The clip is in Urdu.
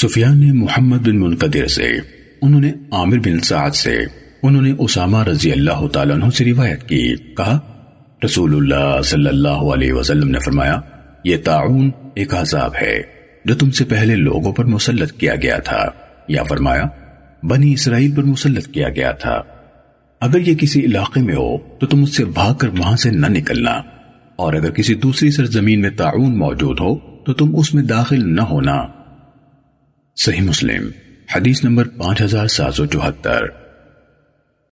سفیان نے محمد بن منقدر سے، انہوں نے عامر بن سعد سے، انہوں نے اسامہ رضی اللہ تعالیٰ عنہ سے روایت کی۔ کہا، رسول اللہ صلی اللہ علیہ وسلم نے فرمایا، یہ تعاون ایک عذاب ہے، جو تم سے پہلے لوگوں پر مسلط کیا گیا تھا۔ یا فرمایا، بنی اسرائیل پر مسلط کیا گیا تھا۔ اگر یہ کسی علاقے میں ہو، تو تم اس سے بھاگ کر وہاں سے نہ نکلنا۔ اور اگر کسی دوسری سرزمین میں تعاون موجود ہو، تو تم اس میں داخل نہ ہونا۔ صحیح مسلم حدیث نمبر پانچ ہزار سات سو چوہتر۔